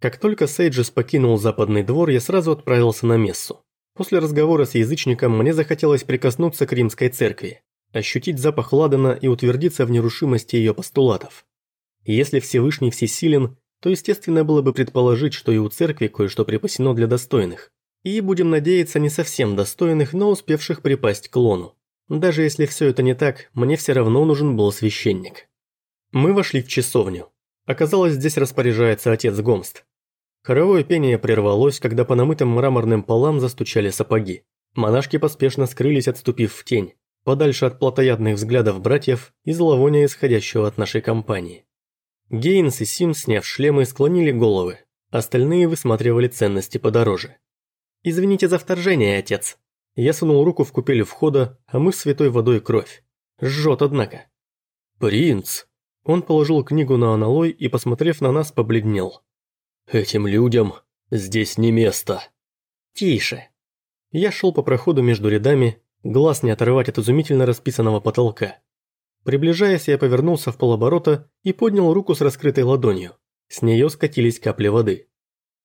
Как только Сейджес покинул западный двор, я сразу отправился на мессу. После разговора с язычником мне захотелось прикоснуться к римской церкви, ощутить запах ладана и утвердиться в нерушимости ее постулатов. Если Всевышний всесилен, то естественно было бы предположить, что и у церкви кое-что припасено для достойных. И, будем надеяться, не совсем достойных, но успевших припасть к лону. Даже если все это не так, мне все равно нужен был священник. Мы вошли в часовню. Оказалось, здесь распоряжается отец Гомст. Хоровое пение прервалось, когда по намытым мраморным полам застучали сапоги. Монашки поспешно скрылись, отступив в тень, подальше от плотоядных взглядов братьев и зловония, исходящего от нашей компании. Гейнс и Сим, сняв шлемы, склонили головы. Остальные высматривали ценности подороже. «Извините за вторжение, отец». Я сунул руку в купель входа, а мы святой водой кровь. Жжет, однако. «Принц!» Он положил книгу на аналой и, посмотрев на нас, побледнел. «Этим людям здесь не место». «Тише». Я шел по проходу между рядами, глаз не оторвать от изумительно расписанного потолка. Приближаясь, я повернулся в полоборота и поднял руку с раскрытой ладонью. С нее скатились капли воды.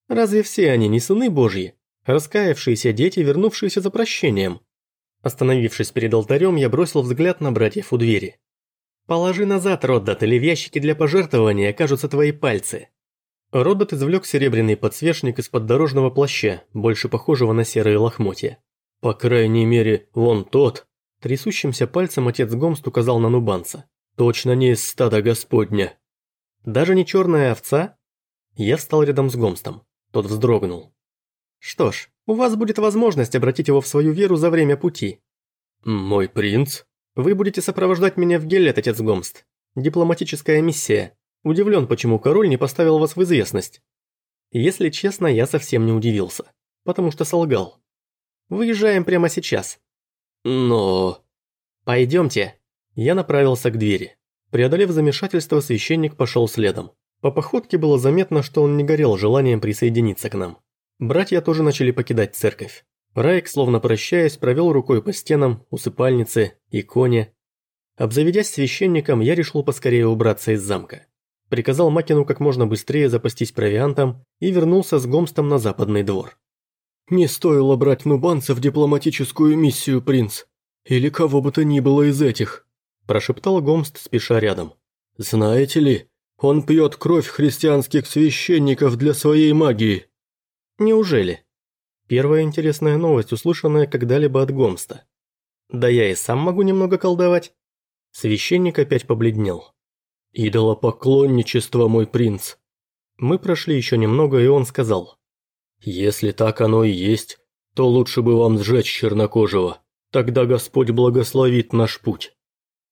Разве все они не сыны Божьи? Раскаявшиеся дети, вернувшиеся за прощением. Остановившись перед алтарем, я бросил взгляд на братьев у двери. «Положи назад, Роддат, или в ящике для пожертвования окажутся твои пальцы». Роддат извлек серебряный подсвечник из-под дорожного плаща, больше похожего на серые лохмотья. «По крайней мере, вон тот». Трясущимся пальцем отец Гомст указал на нубанца. «Точно не из стада господня». «Даже не черная овца?» Я встал рядом с Гомстом. Тот вздрогнул. «Что ж, у вас будет возможность обратить его в свою веру за время пути». «Мой принц?» Вы будете сопровождать меня в Геллет, отец Гомст. Дипломатическая миссия. Удивлен, почему король не поставил вас в известность. Если честно, я совсем не удивился. Потому что солгал. Выезжаем прямо сейчас. Но... Пойдемте. Я направился к двери. Преодолев замешательство, священник пошел следом. По походке было заметно, что он не горел желанием присоединиться к нам. Братья тоже начали покидать церковь. Райк, словно прощаясь, провел рукой по стенам, усыпальнице, иконе. Обзаведясь священником, я решил поскорее убраться из замка. Приказал Макину как можно быстрее запастись провиантом и вернулся с Гомстом на западный двор. «Не стоило брать нубанца в дипломатическую миссию, принц. Или кого бы то ни было из этих», – прошептал Гомст, спеша рядом. «Знаете ли, он пьет кровь христианских священников для своей магии». «Неужели?» Первая интересная новость, услышанная когда-либо от Гомста. Да я и сам могу немного колдовать. Священник опять побледнел. «Идолопоклонничество, мой принц!» Мы прошли еще немного, и он сказал. «Если так оно и есть, то лучше бы вам сжечь чернокожего. Тогда Господь благословит наш путь».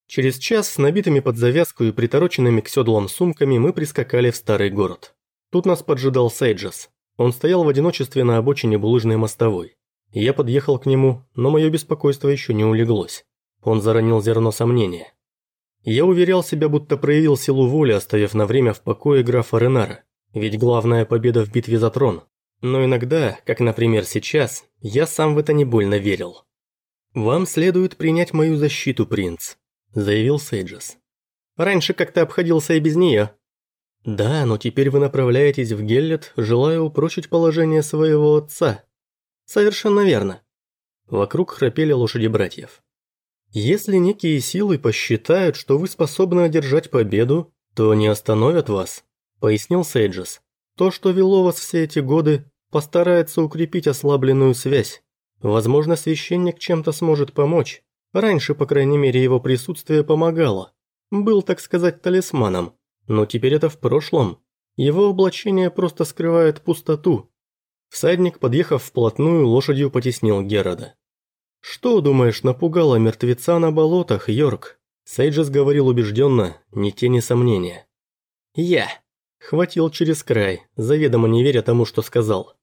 Через час с набитыми под завязку и притороченными к седлам сумками мы прискакали в старый город. Тут нас поджидал Сейджес. Он стоял в одиночестве на обочине булыжной мостовой. Я подъехал к нему, но мое беспокойство еще не улеглось. Он заронил зерно сомнения. Я уверял себя, будто проявил силу воли, оставив на время в покое графа Ренара. Ведь главная победа в битве за трон. Но иногда, как, например, сейчас, я сам в это не больно верил. «Вам следует принять мою защиту, принц», – заявил Сейджес. «Раньше как-то обходился и без нее», «Да, но теперь вы направляетесь в Геллет, желая упрочить положение своего отца». «Совершенно верно». Вокруг храпели лошади братьев. «Если некие силы посчитают, что вы способны одержать победу, то они остановят вас», – пояснил Сейджес. «То, что вело вас все эти годы, постарается укрепить ослабленную связь. Возможно, священник чем-то сможет помочь. Раньше, по крайней мере, его присутствие помогало. Был, так сказать, талисманом. Но теперь это в прошлом. Его облачение просто скрывает пустоту. Всадник, подъехав вплотную, лошадью потеснил Герода. «Что, думаешь, напугало мертвеца на болотах, Йорк?» Сейджес говорил убежденно, ни тени сомнения. «Я!» Хватил через край, заведомо не веря тому, что сказал.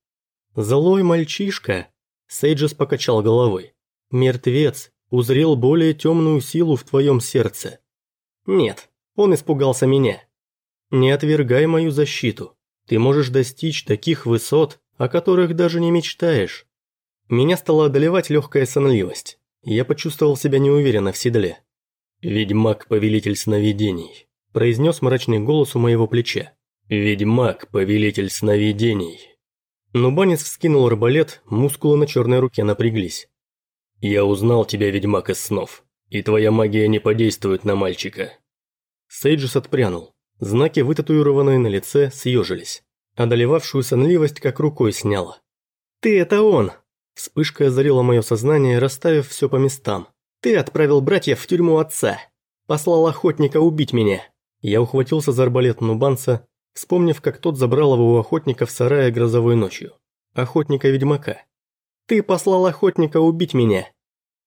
«Злой мальчишка!» Сейджес покачал головой. «Мертвец узрел более темную силу в твоем сердце». «Нет, он испугался меня». Не отвергай мою защиту. Ты можешь достичь таких высот, о которых даже не мечтаешь. Меня стала одолевать легкая сонливость. Я почувствовал себя неуверенно в седле. «Ведьмак-повелитель сновидений», – произнес мрачный голос у моего плеча. «Ведьмак, повелитель сновидений». Нубанец вскинул арбалет, мускулы на черной руке напряглись. «Я узнал тебя, ведьмак из снов, и твоя магия не подействует на мальчика». Сейджис отпрянул. Знаки, вытатуированные на лице, съежились. Одолевавшую сонливость как рукой сняла. «Ты это он!» Вспышка озарила мое сознание, расставив все по местам. «Ты отправил братьев в тюрьму отца. Послал охотника убить меня». Я ухватился за арбалет нубанца, вспомнив, как тот забрал его у охотника в сарае грозовой ночью. Охотника-ведьмака. «Ты послал охотника убить меня!»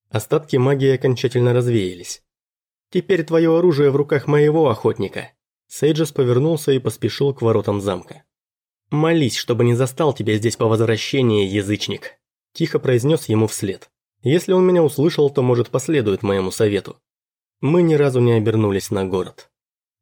Остатки магии окончательно развеялись. «Теперь твое оружие в руках моего охотника». Сейджес повернулся и поспешил к воротам замка. «Молись, чтобы не застал тебя здесь по возвращении, язычник!» Тихо произнес ему вслед. Если он меня услышал, то, может, последует моему совету. Мы ни разу не обернулись на город.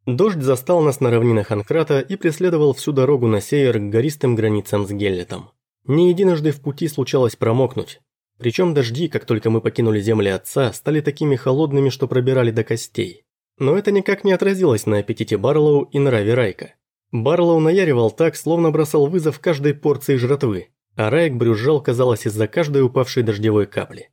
Дождь застал нас на равнинах Анкрата и преследовал всю дорогу на север к гористым границам с Геллетом. Не единожды в пути случалось промокнуть. Причем дожди, как только мы покинули земли отца, стали такими холодными, что пробирали до костей. Но это никак не отразилось на аппетите Барлоу и нраве Райка. Барлоу наяривал так, словно бросал вызов каждой порции жратвы, а Райк брюзжал, казалось, из-за каждой упавшей дождевой капли.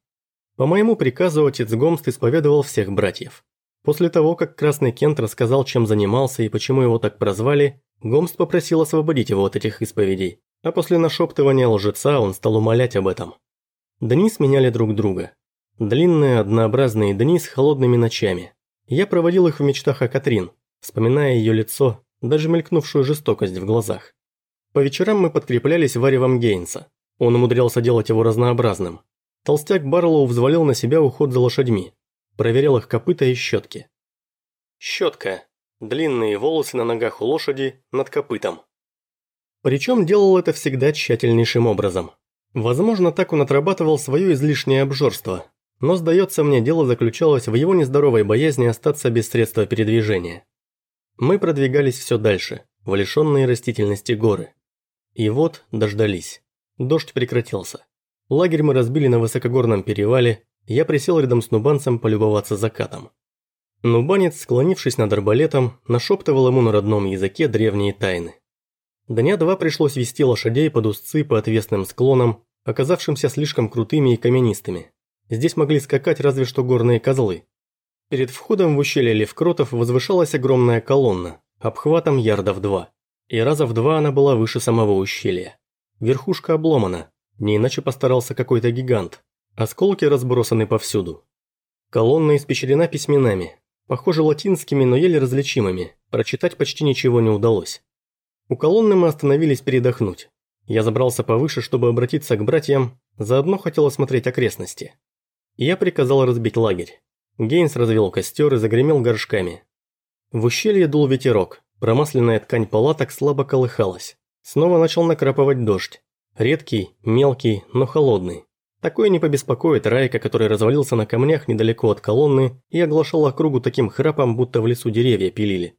По моему приказу отец Гомст исповедовал всех братьев. После того, как Красный Кент рассказал, чем занимался и почему его так прозвали, Гомст попросил освободить его от этих исповедей, а после нашептывания лжеца он стал умолять об этом. Дни сменяли друг друга. Длинные, однообразные дни с холодными ночами. Я проводил их в мечтах о Катрин, вспоминая ее лицо, даже мелькнувшую жестокость в глазах. По вечерам мы подкреплялись варевом Гейнса. Он умудрялся делать его разнообразным. Толстяк Барлоу взвалил на себя уход за лошадьми, проверял их копыта и щетки. Щетка. Длинные волосы на ногах у лошади над копытом. Причем делал это всегда тщательнейшим образом. Возможно, так он отрабатывал свое излишнее обжорство, но, сдается мне, дело заключалось в его нездоровой боязни остаться без средства передвижения. Мы продвигались все дальше, в лишенные растительности горы. И вот дождались. Дождь прекратился. Лагерь мы разбили на высокогорном перевале, я присел рядом с нубанцем полюбоваться закатом. Нубанец, склонившись над арбалетом, нашептывал ему на родном языке древние тайны. Дня два пришлось вести лошадей под узцы по отвесным склонам, оказавшимся слишком крутыми и каменистыми. Здесь могли скакать разве что горные козлы. Перед входом в ущелье Левкротов возвышалась огромная колонна, обхватом ярдов два. И раза в два она была выше самого ущелья. Верхушка обломана, не иначе постарался какой-то гигант, Осколки разбросаны повсюду. Колонна испещрена письменами, похоже латинскими, но еле различимыми, прочитать почти ничего не удалось. У колонны мы остановились передохнуть. Я забрался повыше, чтобы обратиться к братьям, заодно хотел осмотреть окрестности. Я приказал разбить лагерь. Гейнс развел костер и загремел горшками. В ущелье дул ветерок, промасленная ткань палаток слабо колыхалась. Снова начал накрапывать дождь. Редкий, мелкий, но холодный. Такое не побеспокоит Райка, который развалился на камнях недалеко от колонны и оглашал округу таким храпом, будто в лесу деревья пилили.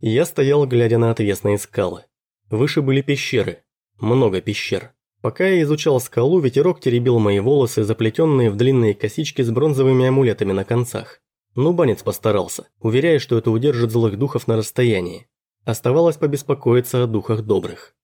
Я стоял, глядя на отвесные скалы. Выше были пещеры. Много пещер. Пока я изучал скалу, ветерок теребил мои волосы, заплетенные в длинные косички с бронзовыми амулетами на концах. Ну, банец постарался, уверяя, что это удержит злых духов на расстоянии. Оставалось побеспокоиться о духах добрых.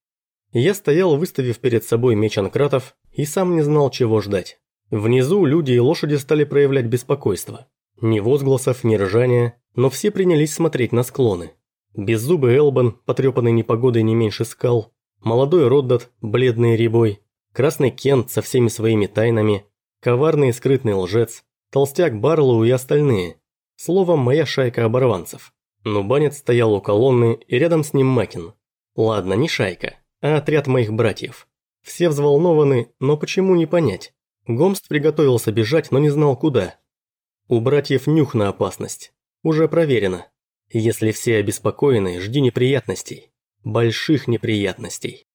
Я стоял, выставив перед собой меч анкратов, и сам не знал, чего ждать. Внизу люди и лошади стали проявлять беспокойство. Ни возгласов, ни ржания, но все принялись смотреть на склоны. Беззубый Элбан, потрепанный непогодой не меньше скал, молодой Роддат, бледный рябой, красный Кент со всеми своими тайнами, коварный и скрытный лжец, толстяк Барлоу и остальные. Словом, моя шайка оборванцев. Но Банец стоял у колонны, и рядом с ним Макин. Ладно, не шайка а отряд моих братьев. Все взволнованы, но почему не понять? Гомст приготовился бежать, но не знал куда. У братьев нюх на опасность. Уже проверено. Если все обеспокоены, жди неприятностей. Больших неприятностей.